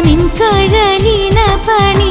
ನಿನ್ ಕಳ ನಿನ ಪಣಿ